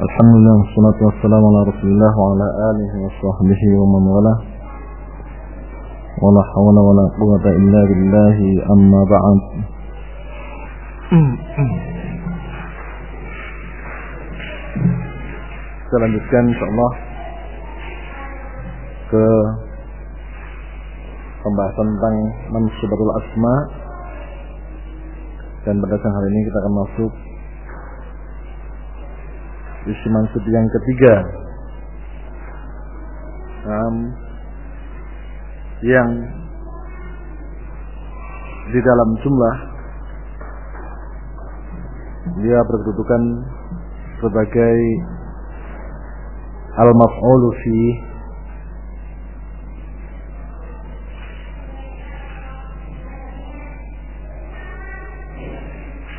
Alhamdulillah wassalatu wassalamu ala Rasulillah wa ala alihi wa sahbihi wa man wala. Wa la hawla wa la quwwata illa billah amma ba'd. Kita lanjutkan insyaallah ke pembahasan tentang mansubatul asma dan pada hari ini kita akan masuk isi mansub yang ketiga. Um, yang di dalam jumlah. Dia berkedudukan sebagai al-maf'ulu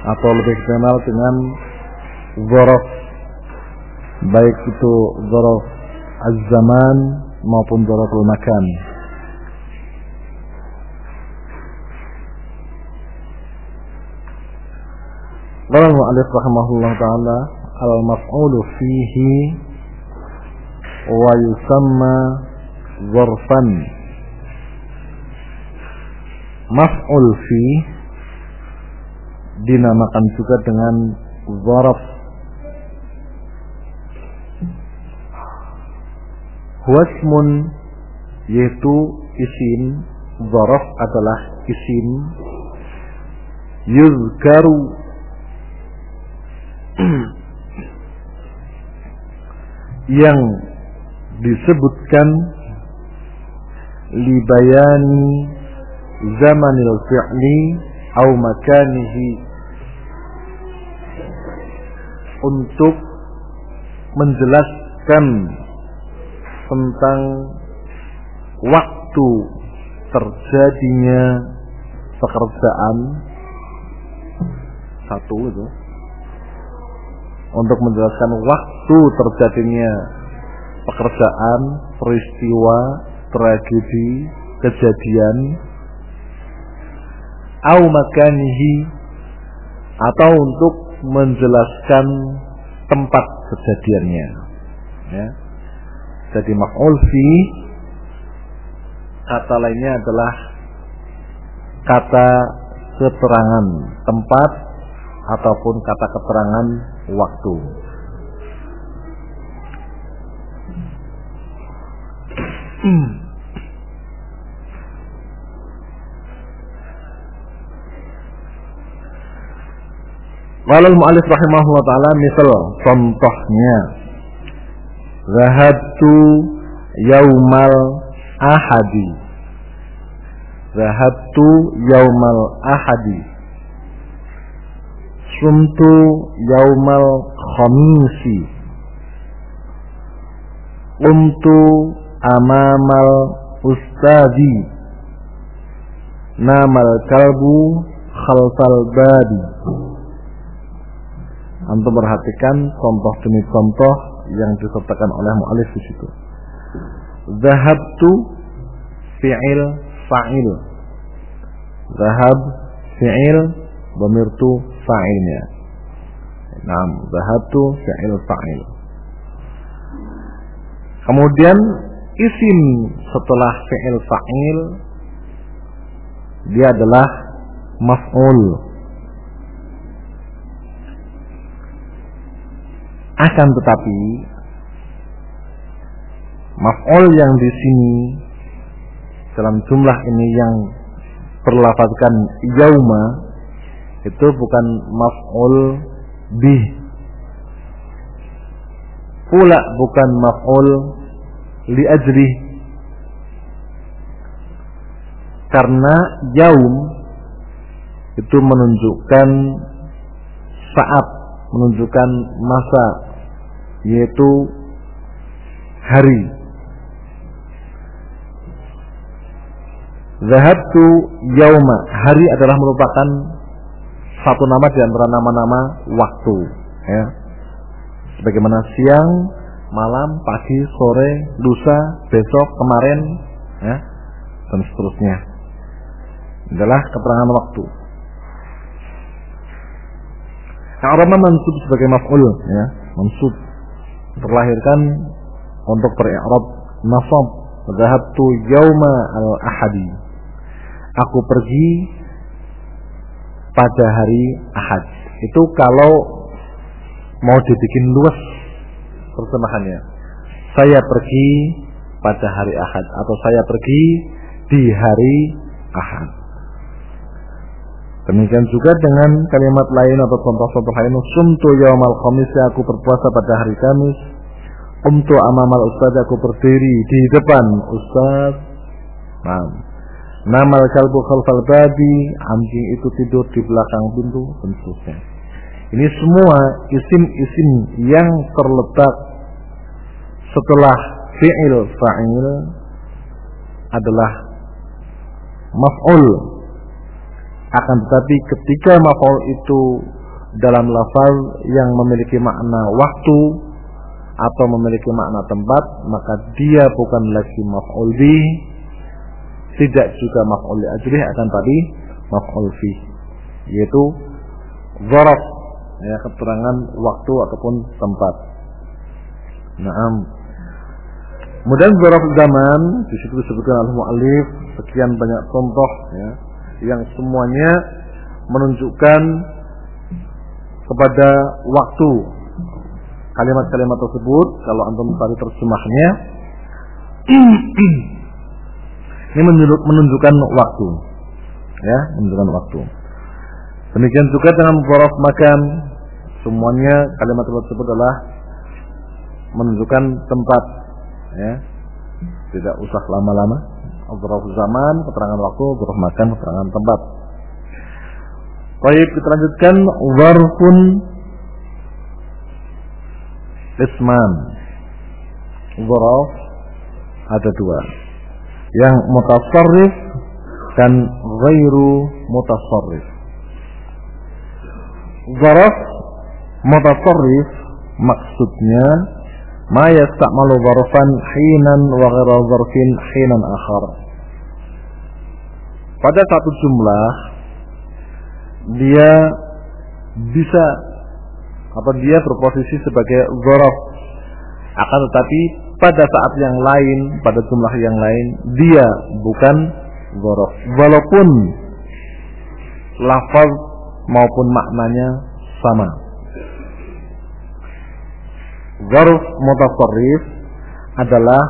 atau lebih dikenal dengan zorof baik itu zorof az-zaman maupun al makan Qala al-mu'allif rahimahullah taala al-maf'ulu fihi wa yusamma zarfan maf'ul fi dinamakan juga dengan zarf huwasmun yaitu isim zarf adalah isim. Yuzkaru. Yang disebutkan libayani zamanil fi'li au makanihi untuk menjelaskan tentang waktu terjadinya pekerjaan. Satu itu. Untuk menjelaskan waktu terjadinya pekerjaan, peristiwa, tragedi, kejadian. Au makanihi atau untuk menjelaskan tempat kejadiannya. Ya. Jadi maf'ul fi kata lainnya adalah kata keterangan tempat ataupun kata keterangan waktu. Walal mu'alif rahimahullah ta'ala misal contohnya Zahabtu yaumal ahadi. Zahabtu yaumal ahadi. Sumtu yaumal khamisi. Umtu amamal ustadi. Namal kalbu khalfal badi. Antum perhatikan contoh demi contoh yang disertakan oleh mu'alif di situ. Zahabtu fi'il fa'il. Zahab fi'il bamirtu fa'ilnya. Naam, zahabtu fi'il fa'il. Kemudian isim setelah fi'il fa'il dia adalah maf'ul. Akan tetapi maf'ul yang di sini dalam jumlah ini yang berlafazkan yauma itu bukan maf'ul bih. Pula bukan maf'ul li ajri karena yaum itu menunjukkan saat menunjukkan masa yaitu hari Zahabtu yauma hari adalah merupakan satu nama di antara nama-nama waktu ya. Sebagaimana siang, malam, pagi, sore, lusa, besok, kemarin ya dan seterusnya. Adalah keterangan waktu. Arama mansub sebagai maf'ul ya, mansub terlahirkan untuk beri'rab nasab tu yauma al-ahadi. Aku pergi pada hari ahad. Itu kalau mau dibikin luas terjemahannya. Saya pergi pada hari ahad atau saya pergi di hari ahad Demikian juga dengan kalimat lain atau contoh-contoh lain. Sumtu yaumal khamis aku berpuasa pada hari Kamis. Umtu amamal ustaz aku berdiri di depan ustaz. Nah, Namal kalbu khalfal babi, anjing itu tidur di belakang pintu, seterusnya. Ini semua isim-isim yang terletak setelah fi'il fa'il adalah maf'ul akan tetapi ketika maf'ul itu dalam lafaz yang memiliki makna waktu atau memiliki makna tempat, maka dia bukan lagi maf'ul bi, tidak juga maf'ul li ajrih akan tadi maf'ul fi, yaitu zaraf ya keterangan waktu ataupun tempat. Naam. Kemudian zaraf zaman di situ disebutkan oleh muallif sekian banyak contoh ya yang semuanya menunjukkan kepada waktu kalimat-kalimat tersebut. Kalau antum tadi terjemahnya ini menunjukkan waktu. Ya menunjukkan waktu. Demikian juga dengan borof makan semuanya kalimat tersebut adalah menunjukkan tempat. Ya tidak usah lama-lama Dzaraf zaman, keterangan waktu, dzaraf makan, keterangan tempat. Baik, kita lanjutkan warfun isman. Dzaraf ada dua. Yang mutasarrif dan ghairu mutasarrif. Dzaraf mutasarrif maksudnya ma yasta'malu zarfan hinan wa ghairu zarfin hinan akhar pada satu jumlah dia bisa atau dia berposisi sebagai zorof akan tetapi pada saat yang lain pada jumlah yang lain dia bukan zorof walaupun lafaz maupun maknanya sama. Zorof mutasarrif adalah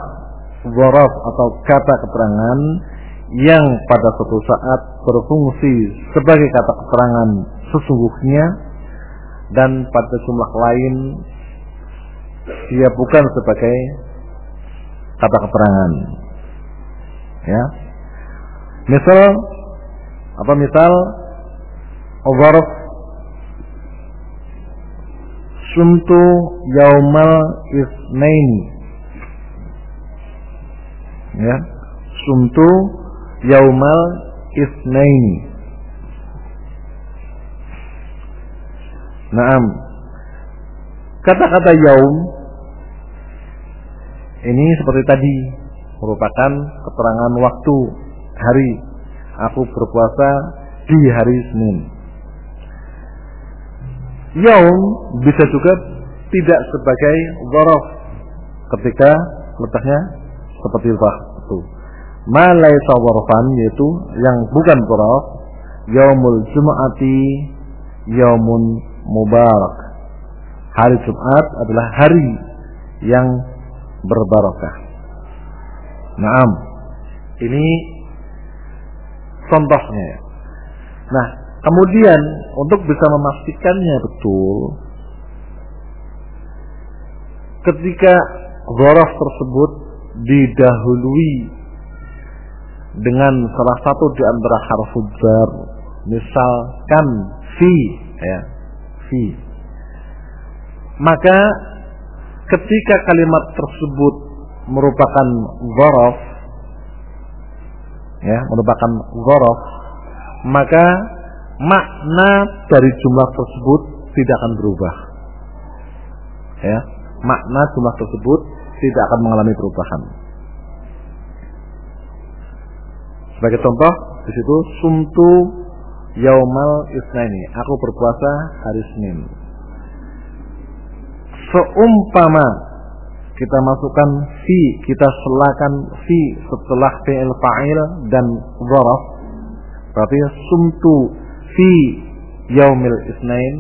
zorof atau kata keterangan yang pada suatu saat berfungsi sebagai kata keterangan sesungguhnya dan pada jumlah lain dia bukan sebagai kata keterangan. Ya. Misal apa misal? Zarf sumtu yaumal isnaini ya. Sumtu yaumal isnaini. Naam. Kata-kata yaum ini seperti tadi merupakan keterangan waktu hari aku berpuasa di hari Senin. Yaum bisa juga tidak sebagai zorof ketika letaknya seperti malai sawarfan yaitu yang bukan quraf yaumul jum'ati yaumun mubarak. Hari Jumat adalah hari yang berbarakah. Naam. Ini contohnya nah kemudian untuk bisa memastikannya betul ketika zorof tersebut didahului dengan salah satu di antara harfu jar. Misalkan fi ya fi maka ketika kalimat tersebut merupakan zorof ya merupakan zorof maka makna dari jumlah tersebut tidak akan berubah. Ya makna jumlah tersebut tidak akan mengalami perubahan Sebagai contoh di situ sumtu yaumal isnaini. Aku berpuasa hari Senin. Seumpama kita masukkan fi, kita selakan fi setelah fi'il fa'il dan zaraf. Berarti sumtu fi yaumil isnain.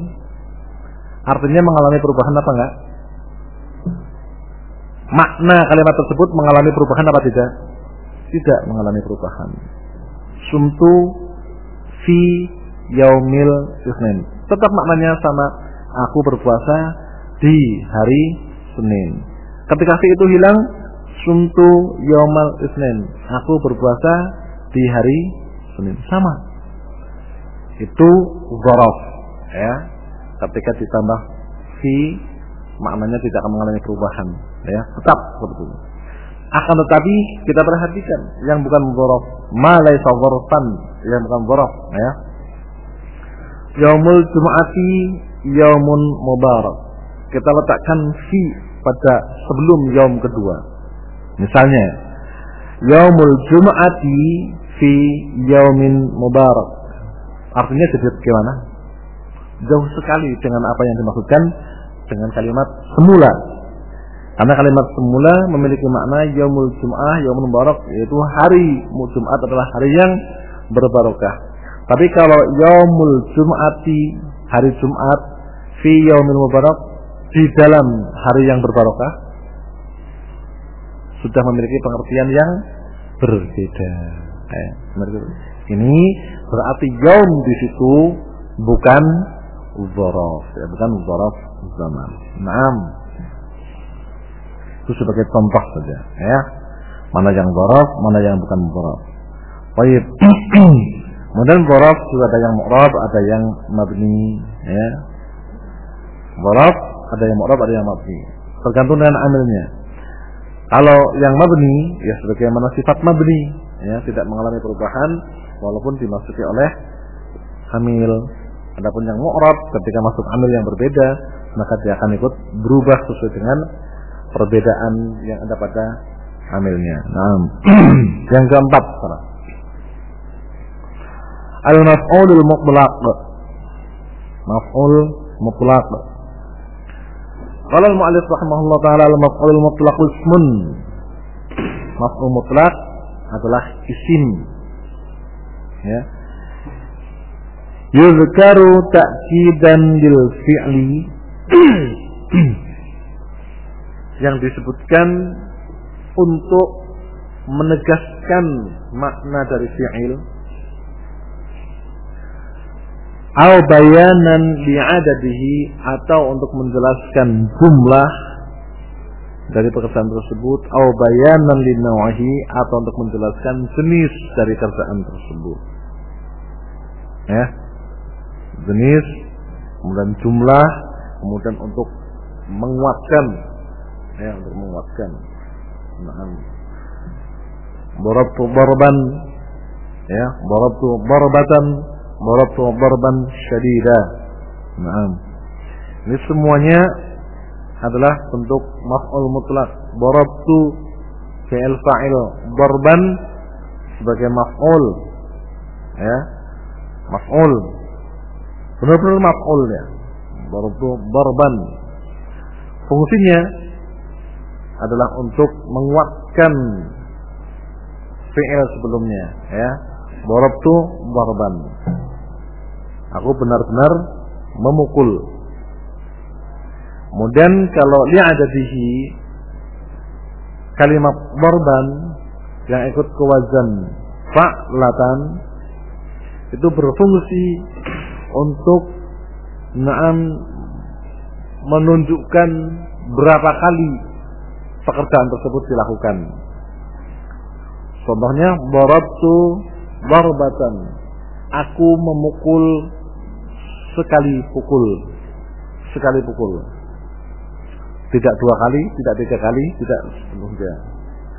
Artinya mengalami perubahan apa enggak? Makna kalimat tersebut mengalami perubahan apa tidak? Tidak mengalami perubahan. Sumtu fi yaumil isnain. Tetap maknanya sama. Aku berpuasa di hari Senin. Ketika fi itu hilang, sumtu yaumal isnin. Aku berpuasa di hari Senin. Sama. Itu zorof. Ya. Ketika ditambah fi, maknanya tidak akan mengalami perubahan. Ya. Tetap seperti itu. Akan tetapi kita perhatikan yang bukan zorof, malai zorofan, yang bukan zorof. Ya. Yaumul Jum'ati Yaumun Mubarak. Kita letakkan fi pada sebelum yaum kedua. Misalnya, yaumul jum'ati fi yaumin mubarak. Artinya jadi bagaimana? Jauh sekali dengan apa yang dimaksudkan dengan kalimat semula. Karena kalimat semula memiliki makna yaumul jum'ah, yaumul mubarak yaitu hari Jumat adalah hari yang berbarokah. Tapi kalau yaumul jum'ati hari Jumat fi yaumil mubarak di dalam hari yang berbarokah sudah memiliki pengertian yang berbeda. Eh, ini berarti yaum di situ bukan zorof, ya, bukan zorof zaman. Naam. Itu sebagai contoh saja, ya. Mana yang zorof, mana yang bukan zorof. Baik. Kemudian zorof juga ada yang mu'rab, ada yang mabni, ya. Zorof ada yang mu'rab, ada yang mabni. Tergantung dengan amilnya. Kalau yang mabni, ya sebagaimana sifat mabni, ya tidak mengalami perubahan walaupun dimasuki oleh amil. Adapun yang mu'rab ketika masuk amil yang berbeda, maka dia akan ikut berubah sesuai dengan perbedaan yang ada pada amilnya. Nah, yang keempat, Al-maf'ulul mutlaq. Maf'ul mutlaq. Qala al-mu'allif rahimahullah taala al-maf'ul mutlaq ismun. Maf'ul mutlaq adalah isim. Ya. Yuzkaru ta'kidan lil fi'li yang disebutkan untuk menegaskan makna dari fi'il. Au bayanan li'adadihi atau untuk menjelaskan jumlah dari pekerjaan tersebut. Au bayanan linawahi atau untuk menjelaskan jenis dari kerjaan tersebut. Ya. Jenis kemudian jumlah kemudian untuk menguatkan ya untuk menguatkan nah Borobtu borban ya borobtu borbatan darabtu darban syadida. Naam. Ini semuanya adalah bentuk maf'ul mutlak. Darabtu fi'il fa'il darban sebagai maf'ul. Ya. Maf'ul. Benar-benar maf'ul ya. Darabtu darban. Fungsinya adalah untuk menguatkan fi'il sebelumnya ya. Darabtu darban. Aku benar-benar memukul. Kemudian kalau li'adadihi kalimat borban yang ikut ke wazan fa'latan itu berfungsi untuk naam menunjukkan berapa kali pekerjaan tersebut dilakukan. Contohnya borabtu barbatan. Aku memukul sekali pukul. Sekali pukul. Tidak dua kali tidak tiga kali tidak sepenuhnya.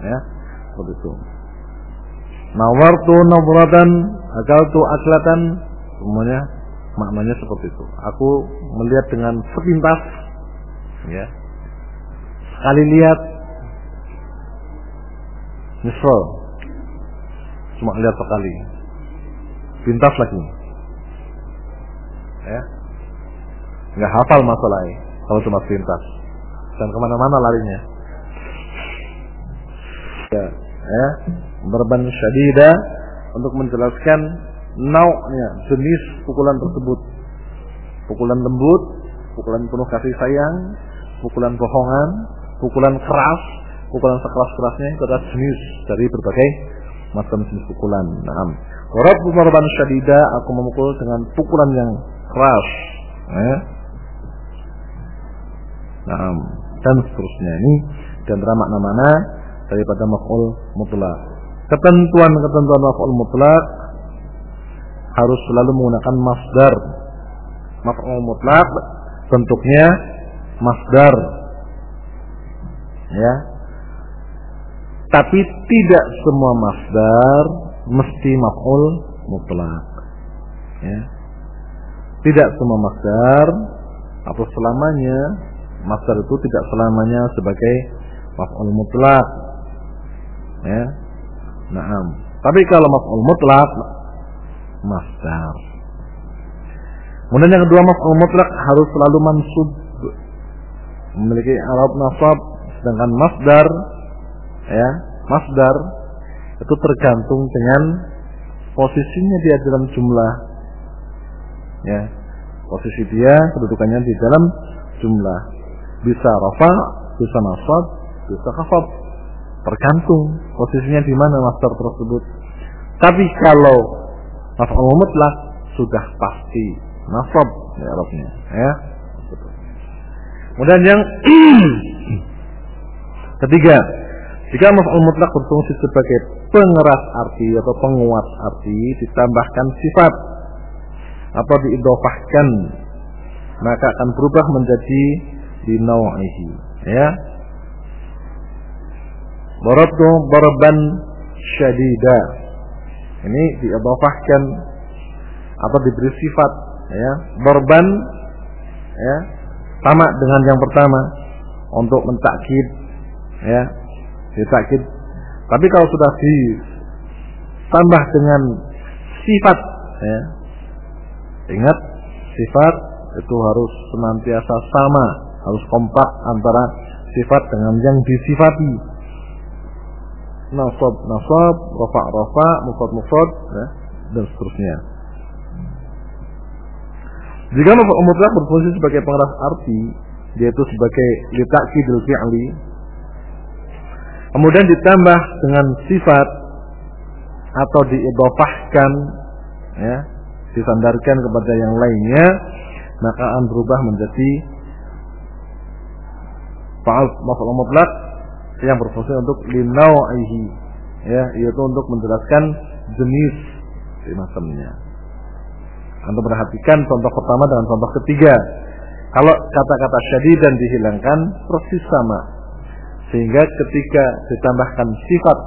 Ya seperti itu. Nawartu nabratan akaltu aklatan semuanya maknanya seperti itu. Aku melihat dengan sepintas ya. Sekali lihat nyesel. Cuma lihat sekali. Pintas lagi. Ya. Nggak hafal masalahnya kalau cuma pintas. Dan ke mana-mana larinya. Ya, ya. Berban syadida untuk menjelaskan nau'nya jenis pukulan tersebut. Pukulan lembut pukulan penuh kasih sayang pukulan bohongan pukulan keras pukulan sekeras-kerasnya adalah jenis dari berbagai macam jenis pukulan nah Rabbu marban syadida aku memukul dengan pukulan yang keras ya. Nah, dan seterusnya ini dan makna-mana daripada maf'ul mutlak. Ketentuan-ketentuan maf'ul mutlak harus selalu menggunakan masdar. Maf'ul mutlak bentuknya masdar. Ya. Tapi tidak semua masdar mesti maf'ul mutlak. Ya. Tidak semua masdar atau selamanya masdar itu tidak selamanya sebagai maf'ul mutlak. Ya. Naam. Tapi kalau maf'ul mutlak masdar. Kemudian yang kedua maf'ul mutlak harus selalu mansub memiliki arab nasab sedangkan masdar ya, masdar itu tergantung dengan posisinya dia dalam jumlah. Ya posisi dia kedudukannya di dalam jumlah. Bisa rafa bisa nasab bisa khafab tergantung posisinya di mana masdar tersebut. Tapi kalau maf'ul mutlak sudah pasti nasab ya Arabnya ya. Kemudian yang ketiga jika maf'ul mutlak berfungsi sebagai pengeras arti atau penguat arti ditambahkan sifat. Atau diidofahkan maka akan berubah menjadi dinau'ihi ya. Darabtu barban syadida. Ini diidofahkan atau diberi sifat ya. Barban ya sama dengan yang pertama untuk mentakkid ya ditakkid tapi kalau sudah ditambah dengan sifat ya ingat sifat itu harus senantiasa sama harus kompak antara sifat dengan yang disifati. Nasab nasab rafa rafa mufrad mufrad ya, dan seterusnya. Jika mutlak berfungsi sebagai pengeras arti yaitu sebagai litakidil fi'li kemudian ditambah dengan sifat atau diidofahkan ya disandarkan kepada yang lainnya maka akan berubah menjadi fa'al maf'ul mutlak yang berfungsi untuk linau'ihi ya yaitu untuk menjelaskan jenis macamnya. Anda perhatikan contoh pertama dengan contoh ketiga. Kalau kata-kata syadid dan dihilangkan persis sama. Sehingga ketika ditambahkan sifat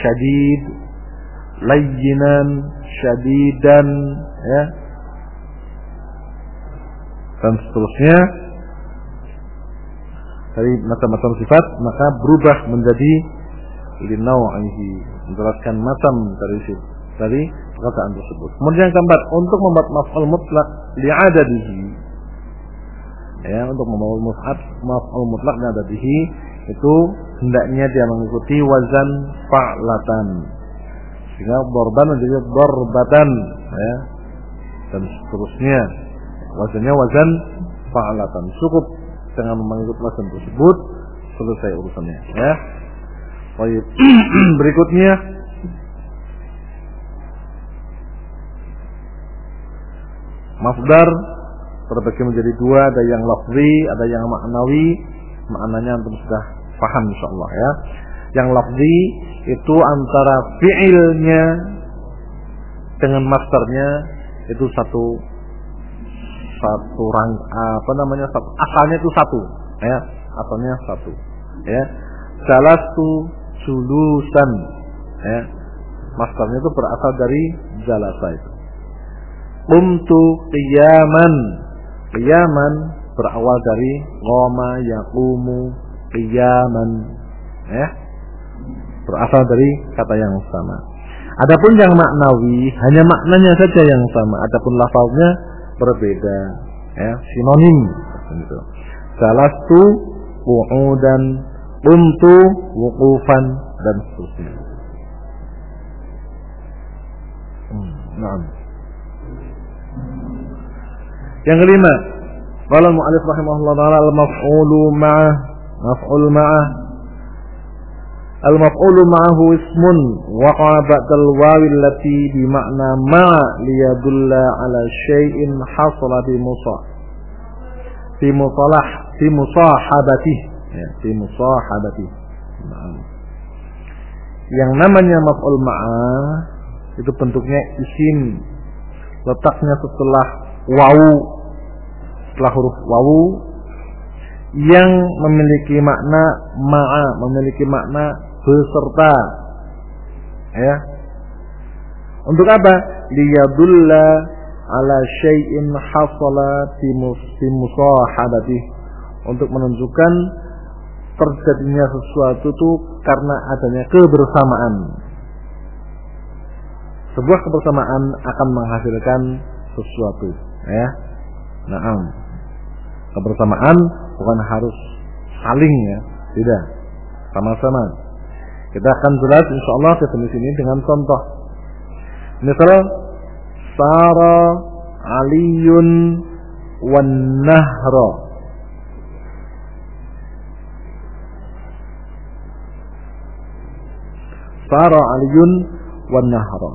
syadid, layyinan, syadidan, ya, dan seterusnya dari macam-macam sifat maka berubah menjadi linau'ihi menjelaskan macam dari dari perkataan tersebut. Kemudian yang keempat, untuk membuat maf'ul mutlak li'adadihi. Ya, untuk maf'ul maf'ul mutlak li'adadihi itu hendaknya dia mengikuti wazan fa'latan. Sehingga borban menjadi borbatan ya. Dan seterusnya. Wazannya wazan fa'latan. Cukup dengan mengikuti wazan tersebut selesai urusannya ya. Baik. Berikutnya Masdar terbagi menjadi dua, ada yang lafzi, ada yang maknawi. Maknanya antum sudah paham insyaallah ya. Yang lafzi itu antara fi'ilnya dengan masdarnya itu satu satu rang apa namanya satu asalnya itu satu ya asalnya satu ya jalastu julusan ya masdarnya itu berasal dari jalasa itu Qumtu qiyaman. Qiyaman berawal dari qama yaqumu qiyaman. Ya. Berasal dari kata yang sama. Adapun yang maknawi hanya maknanya saja yang sama, adapun lafaznya berbeda, ya, sinonim gitu. Salastu qu'udan, qumtu wuqufan dan seterusnya. Hmm, nah. Yang kelima, qala al-mu'allif rahimahullah taala al-maf'ulu ma'ah maf'ul ma'ah Al-maf'ulu ma'ahu ismun waqa'a ba'dal wawi allati bi ma'na ma'a liyadulla ala syai'in hasala bi musa fi musalah fi musahabati. Ya fi musahabati. Yang namanya maf'ul ma'ah itu bentuknya isim. Letaknya setelah wawu setelah huruf wawu yang memiliki makna ma'a memiliki makna beserta. Ya. Untuk apa? Liyadulla ala syai'in hasala fi musahabati. Untuk menunjukkan terjadinya sesuatu itu karena adanya kebersamaan. Sebuah kebersamaan akan menghasilkan sesuatu. Ya. Nah kebersamaan bukan harus saling ya tidak. Sama-sama. Kita akan jelas insya Allah definisi ini dengan contoh. Misalnya sara aliyun wan nahra. Sara aliyun wan nahra.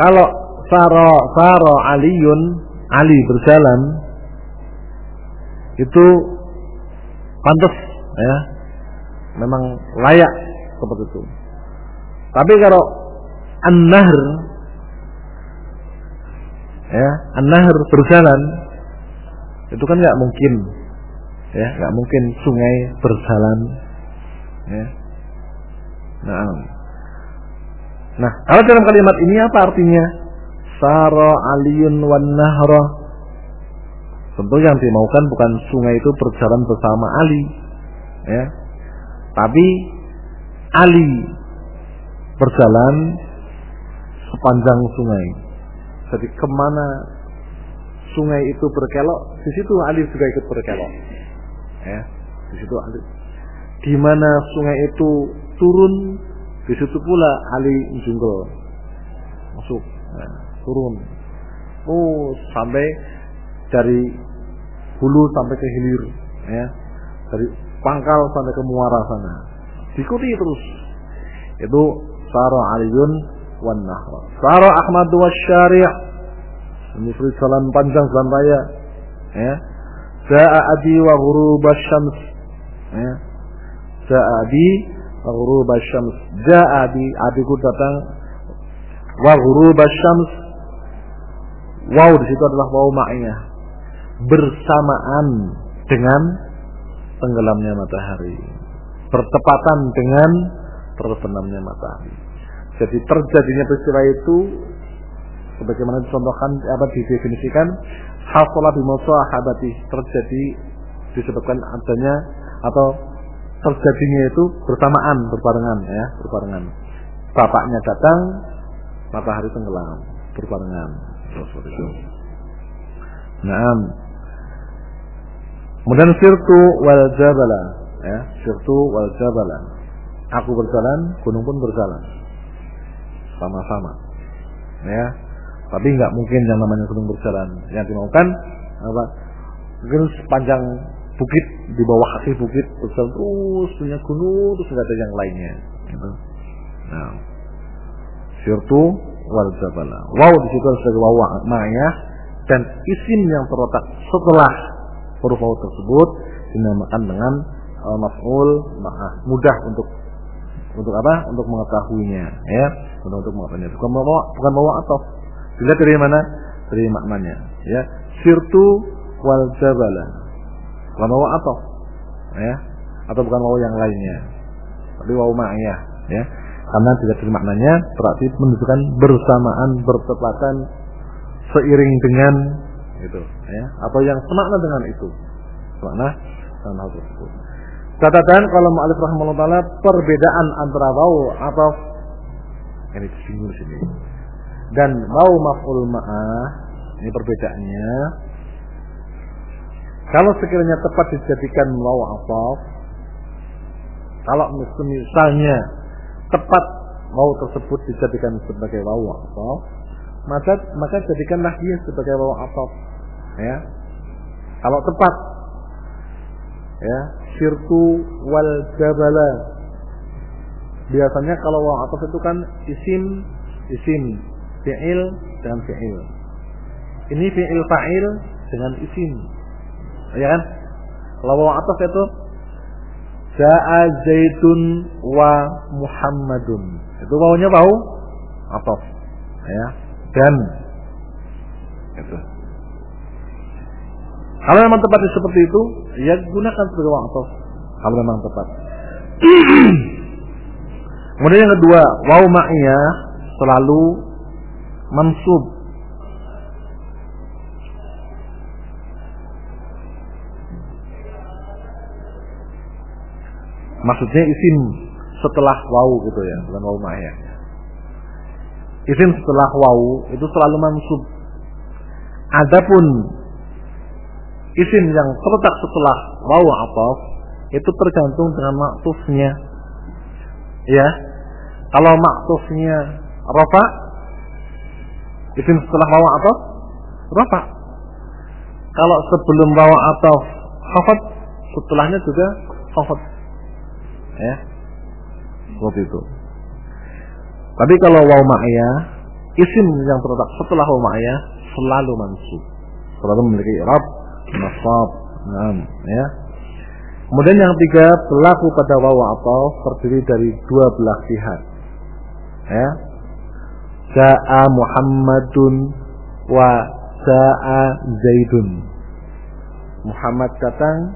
Kalau sara sara aliyun ali berjalan itu pantas ya. Memang layak seperti itu. Tapi kalau an-nahr ya an-nahr berjalan itu kan nggak mungkin ya nggak mungkin sungai berjalan ya. Nah nah kalau dalam kalimat ini apa artinya? Sara aliyun wan nahra tentu yang dimaukan bukan sungai itu berjalan bersama Ali ya tapi Ali berjalan sepanjang sungai. Jadi ke mana sungai itu berkelok, di situ Ali juga ikut berkelok. Ya, di situ Ali. Di mana sungai itu turun, di situ pula Ali menjunggel, masuk, ya, turun. Oh, sampai dari hulu sampai ke hilir, ya, dari pangkal sampai ke muara sana. Diikuti terus. Itu Sara Aliyun wan Nahra. Sara Ahmad wa Syari' menyusuri jalan panjang jalan raya. Ya. Ja'a abi wa ghurub syams. Ya. Ja'a abi wa ghurub syams. Ja'a abi abiku datang wa ghurub syams. Wow di situ adalah wow maknya bersamaan dengan tenggelamnya matahari. Bertepatan dengan terbenamnya matahari. Jadi terjadinya peristiwa itu sebagaimana dicontohkan apa didefinisikan hasolah bimusahabati terjadi disebutkan adanya atau terjadinya itu bersamaan berbarengan ya berbarengan. Bapaknya datang matahari tenggelam berbarengan. Nah Kemudian sirtu wal jabala, ya, sirtu wal jabala. Aku berjalan, gunung pun berjalan. Sama-sama. Ya. Tapi nggak mungkin yang namanya gunung berjalan. Yang dimaukan apa? Mungkin sepanjang bukit di bawah kaki bukit berjalan terus punya gunung terus ada yang lainnya. Gitu. Nah, sirtu wal jabala. Wow di situ sebagai wawa dan isim yang terletak setelah huruf waw tersebut dinamakan dengan uh, maf'ul ma'ah mudah untuk untuk apa? Untuk mengetahuinya, ya. Untuk untuk mengetahuinya. Bukan bawa bukan bawa atau dilihat dari mana? Dari maknanya, ya. Sirtu wal jabala. Bukan bawa atau ya. Atau bukan bawa yang lainnya. Tapi waw ma'iyah, ya. Karena tidak dari maknanya berarti menunjukkan bersamaan, bertepatan seiring dengan itu ya. Atau yang semakna dengan itu. Semakna dengan hal tersebut. Catatan kalau mu'alif rahimahullah taala perbedaan antara wau atau ini disinggung sini. Dan wau maf'ul ma'ah ini perbedaannya. Kalau sekiranya tepat dijadikan wau ataf Kalau misalnya tepat wawu tersebut dijadikan sebagai wawu atau maka maka jadikanlah dia sebagai wawu atau ya. Kalau tepat. Ya. Sirtu wal jabala. Biasanya kalau wawu atau itu kan isim isim. Fi'il dengan fi'il. Ini fi'il fa'il dengan isim. Ya kan? Kalau wawu atau itu Ja'a Zaidun wa Muhammadun. Itu baunya bau atau ya dan itu. Kalau memang tepat seperti itu, ya gunakan sebagai waktu. Kalau memang tepat. Kemudian yang kedua, wau ma'iyah selalu mansub Maksudnya isim setelah wau gitu ya, bukan wau ma'iyah. Isim setelah wau itu selalu mansub. Adapun isim yang terletak setelah wau atau itu tergantung dengan maktufnya. Ya. Kalau maktufnya rafa isim setelah wau atau rafa. Kalau sebelum wau atau khafat setelahnya juga khafat ya seperti itu tapi kalau waw ma'iyah isim yang terletak setelah waw ma'iyah selalu mansub selalu memiliki i'rab nasab nah, ya. Kemudian yang ketiga berlaku pada waw atau terdiri dari dua belah pihak ya. Ja'a Muhammadun wa Ja'a Zaidun. Muhammad datang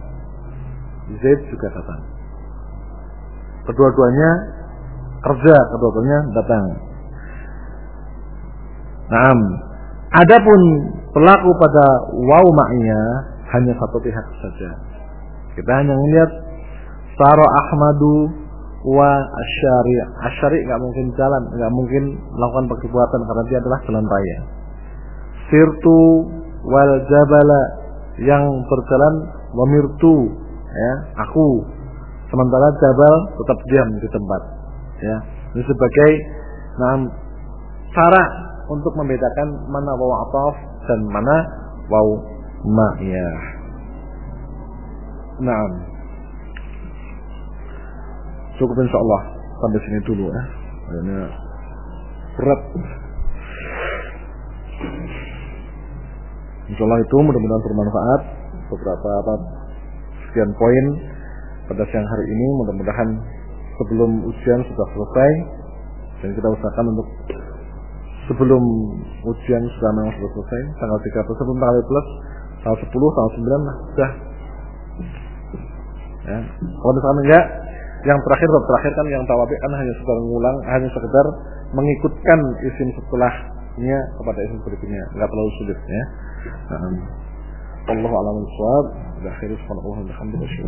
Zaid juga datang. Kedua-duanya kerja, kedua-duanya datang. Naam. Adapun pelaku pada waw ma'iyah hanya satu pihak saja. Kita hanya melihat Saro Ahmadu wa Asyari. Asyari nggak mungkin jalan, nggak mungkin melakukan perbuatan karena dia adalah jalan raya. Sirtu wal jabala yang berjalan wamirtu ya aku sementara Jabal tetap diam di tempat ya. Ini sebagai nah, cara untuk membedakan mana waw ataf dan mana waw ma'iyah. Nah cukup insyaallah sampai sini dulu ya. Ini berat. Insyaallah itu mudah-mudahan bermanfaat. Beberapa apa sekian poin pada siang hari ini. Mudah-mudahan sebelum ujian sudah selesai dan kita usahakan untuk sebelum ujian sudah memang sudah selesai tanggal 30 sebelum tanggal plus tanggal 10 tanggal 9 lah sudah. Ya. Kalau misalkan enggak yang terakhir bab terakhir kan yang tawabik kan hanya sekedar mengulang hanya sekedar mengikutkan isim setelahnya kepada isim berikutnya. Enggak terlalu sulit ya. Nah, Allah a'lam bishawab akhirnya wa bihamdihi